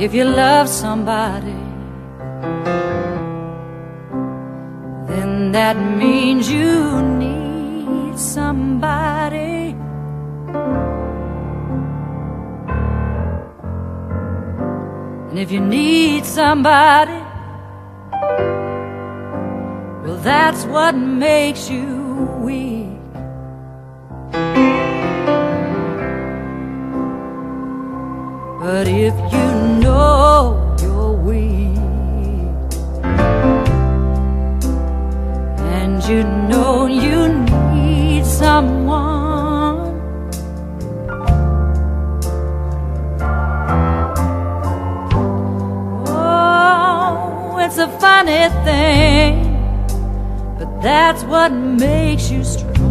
if you love somebody, then that means you need somebody. And if you need somebody, well, that's what makes you weak. But if you know you're weak and you know you need someone, oh, it's a funny thing, but that's what makes you strong.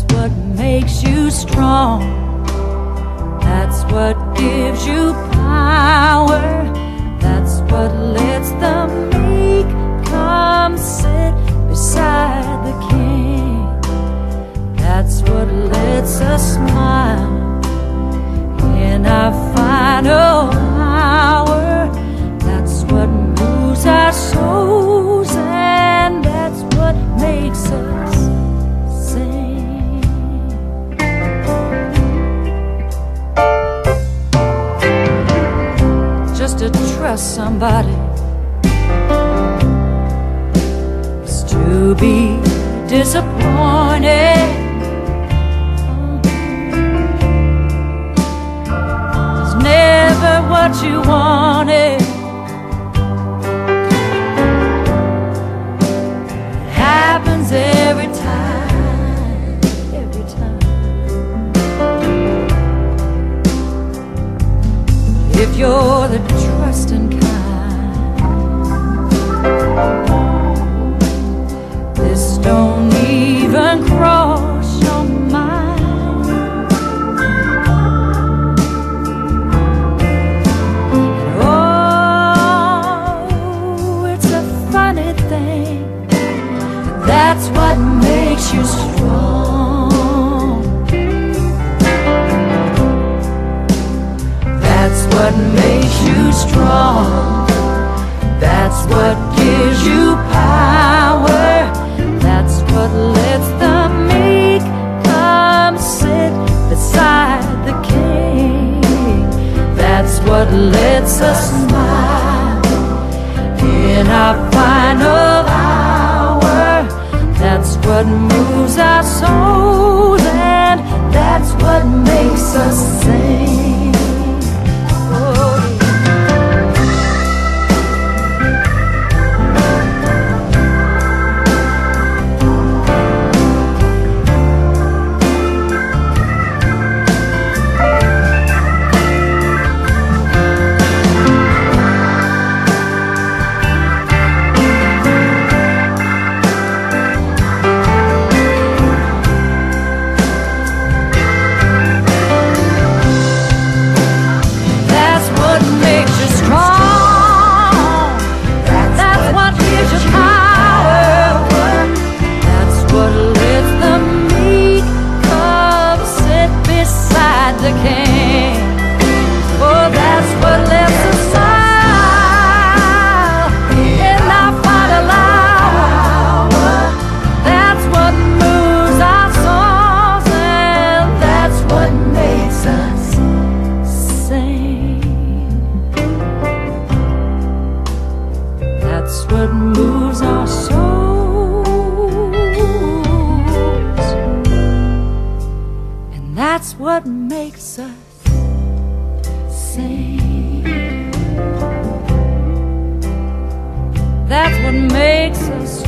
That's what makes you strong. That's what trust somebody is to be disappointed. It's never what you wanted. It happens every time, every time. If you're the trusting kind, strong. That's what gives you power. That's what lets the meek come sit beside the king. That's what lets us smile in our final hour. That's what moves our souls, and that's what makes us that's what makes us sing. That's what makes us